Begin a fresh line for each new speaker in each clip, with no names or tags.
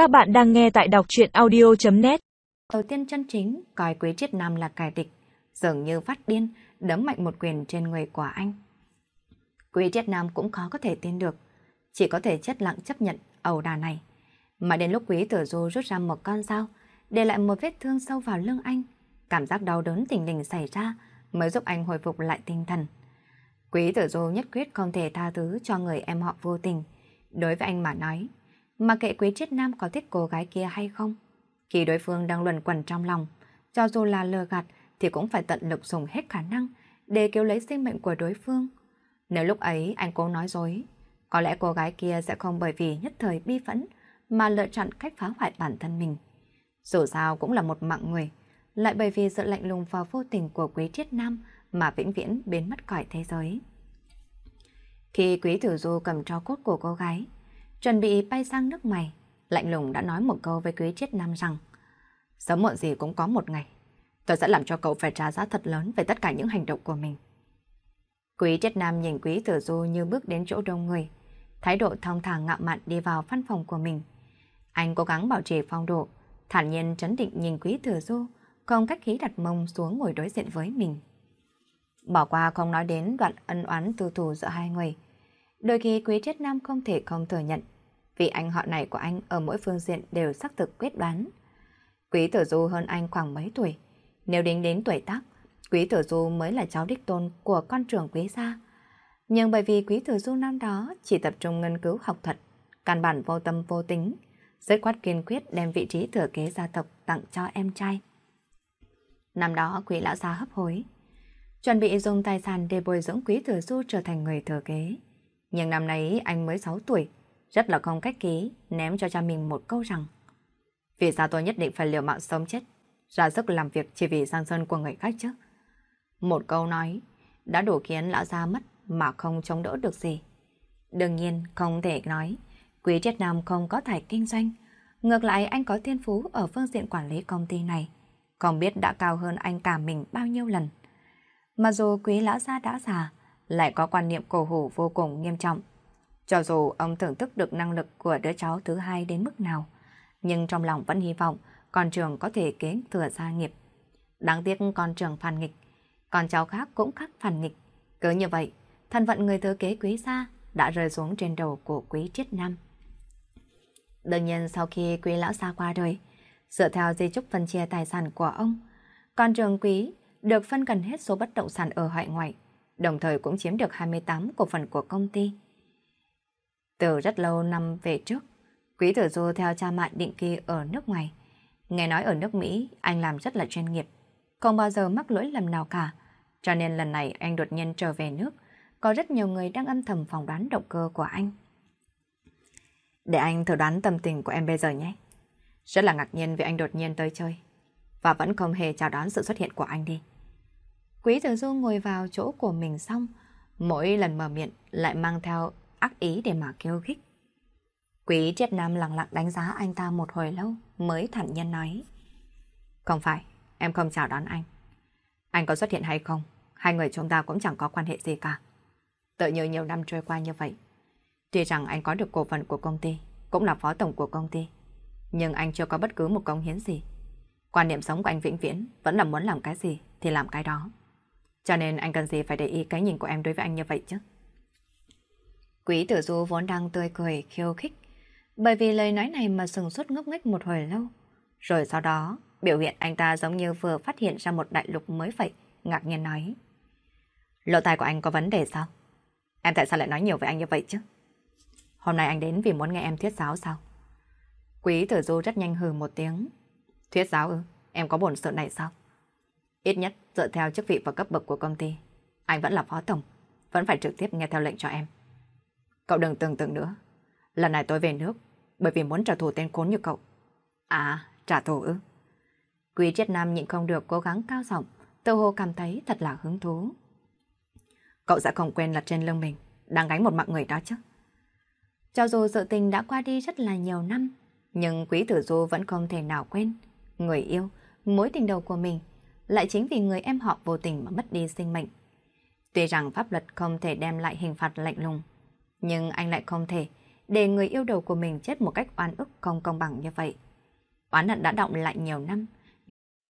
Các bạn đang nghe tại đọc chuyện audio.net
Đầu tiên chân chính coi Quý Triết Nam là kẻ địch, dường như phát điên, đấm mạnh một quyền trên người của anh. Quý Triết Nam cũng khó có thể tin được, chỉ có thể chết lặng chấp nhận ẩu đà này. Mà đến lúc Quý Tử Du rút ra một con dao, để lại một vết thương sâu vào lưng anh, cảm giác đau đớn tình lình xảy ra mới giúp anh hồi phục lại tinh thần. Quý Tử Du nhất quyết không thể tha thứ cho người em họ vô tình. Đối với anh mà nói, mà kệ Quý Triết Nam có thích cô gái kia hay không. Khi đối phương đang luẩn quẩn trong lòng, cho dù là lừa gạt thì cũng phải tận lực dùng hết khả năng để cứu lấy sinh mệnh của đối phương. Nếu lúc ấy anh cố nói dối, có lẽ cô gái kia sẽ không bởi vì nhất thời bi phẫn mà lựa chọn cách phá hoại bản thân mình. Dù sao cũng là một mạng người, lại bởi vì sự lạnh lùng và vô tình của quý triết nam mà vĩnh viễn biến mất khỏi thế giới. Khi quý tử du cầm cho cốt của cô gái, chuẩn bị bay sang nước mày, lạnh lùng đã nói một câu với quý triết nam rằng Sớm muộn gì cũng có một ngày, tôi sẽ làm cho cậu phải trả giá thật lớn về tất cả những hành động của mình. Quý triết nam nhìn quý tử du như bước đến chỗ đông người, thái độ thong thả ngạo mạn đi vào văn phòng của mình. Anh cố gắng bảo trì phong độ, thản nhiên chấn định nhìn quý tử du, không cách khí đặt mông xuống ngồi đối diện với mình. Bỏ qua không nói đến đoạn ân oán tư thù giữa hai người. Đôi khi quý triết nam không thể không thừa nhận, vì anh họ này của anh ở mỗi phương diện đều xác thực quyết đoán. Quý tử du hơn anh khoảng mấy tuổi. Nếu đến đến tuổi tác, quý tử du mới là cháu đích tôn của con trưởng quý gia. Nhưng bởi vì quý tử du năm đó chỉ tập trung nghiên cứu học thuật, căn bản vô tâm vô tính, dứt khoát kiên quyết đem vị trí thừa kế gia tộc tặng cho em trai. Năm đó quý lão gia hấp hối, chuẩn bị dùng tài sản để bồi dưỡng quý tử du trở thành người thừa kế. Nhưng năm nay anh mới 6 tuổi, rất là không cách ký, ném cho cha mình một câu rằng Vì sao tôi nhất định phải liều mạng sống chết, ra sức làm việc chỉ vì sang sơn của người khác chứ? Một câu nói đã đủ khiến lão gia mất mà không chống đỡ được gì. Đương nhiên không thể nói Quý Triết Nam không có thải kinh doanh. Ngược lại anh có thiên phú ở phương diện quản lý công ty này. Không biết đã cao hơn anh cả mình bao nhiêu lần. Mà dù quý lão gia đã già, lại có quan niệm cổ hủ vô cùng nghiêm trọng. Cho dù ông thưởng thức được năng lực của đứa cháu thứ hai đến mức nào, nhưng trong lòng vẫn hy vọng con trường có thể kế thừa gia nghiệp. Đáng tiếc con trường phản nghịch, con cháu khác cũng khác phản nghịch. Cứ như vậy, thân phận người thừa kế quý gia đã rơi xuống trên đầu của quý triết nam. Đương nhiên sau khi quý lão xa qua đời, dựa theo di chúc phân chia tài sản của ông, con trường quý được phân gần hết số bất động sản ở hải ngoại, đồng thời cũng chiếm được 28 cổ phần của công ty. Từ rất lâu năm về trước, Quý Tử Du theo cha mẹ định kỳ ở nước ngoài. Nghe nói ở nước Mỹ, anh làm rất là chuyên nghiệp, không bao giờ mắc lỗi lầm nào cả. Cho nên lần này anh đột nhiên trở về nước, có rất nhiều người đang âm thầm phỏng đoán động cơ của anh. Để anh thử đoán tâm tình của em bây giờ nhé. Rất là ngạc nhiên vì anh đột nhiên tới chơi, và vẫn không hề chào đón sự xuất hiện của anh đi. Quý Tử Du ngồi vào chỗ của mình xong, mỗi lần mở miệng lại mang theo ác ý để mà kêu khích. Quý Triết Nam lặng lặng đánh giá anh ta một hồi lâu mới thản nhiên nói. Không phải, em không chào đón anh. Anh có xuất hiện hay không, hai người chúng ta cũng chẳng có quan hệ gì cả. Tự như nhiều năm trôi qua như vậy. Tuy rằng anh có được cổ phần của công ty, cũng là phó tổng của công ty, nhưng anh chưa có bất cứ một công hiến gì. Quan niệm sống của anh vĩnh viễn vẫn là muốn làm cái gì thì làm cái đó. Cho nên anh cần gì phải để ý cái nhìn của em đối với anh như vậy chứ? Quý tử du vốn đang tươi cười khiêu khích, bởi vì lời nói này mà sừng sốt ngốc nghếch một hồi lâu. Rồi sau đó, biểu hiện anh ta giống như vừa phát hiện ra một đại lục mới vậy, ngạc nhiên nói. Lộ tài của anh có vấn đề sao? Em tại sao lại nói nhiều với anh như vậy chứ? Hôm nay anh đến vì muốn nghe em thuyết giáo sao? Quý tử du rất nhanh hừ một tiếng. Thuyết giáo ư? Em có bổn sự này sao? Ít nhất, dựa theo chức vị và cấp bậc của công ty, anh vẫn là phó tổng, vẫn phải trực tiếp nghe theo lệnh cho em. Cậu đừng tưởng tượng nữa. Lần này tôi về nước, bởi vì muốn trả thù tên khốn như cậu. À, trả thù ư? Quý triết nam nhịn không được cố gắng cao giọng, tự hồ cảm thấy thật là hứng thú. Cậu sẽ không quên là trên lưng mình, đang gánh một mạng người đó chứ. Cho dù sự tình đã qua đi rất là nhiều năm, nhưng quý tử du vẫn không thể nào quên. Người yêu, mối tình đầu của mình, lại chính vì người em họ vô tình mà mất đi sinh mệnh. Tuy rằng pháp luật không thể đem lại hình phạt lạnh lùng, nhưng anh lại không thể để người yêu đầu của mình chết một cách oan ức không công bằng như vậy. Oán hận đã động lại nhiều năm.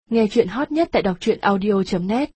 Nghe chuyện hot nhất tại đọc truyện audio.net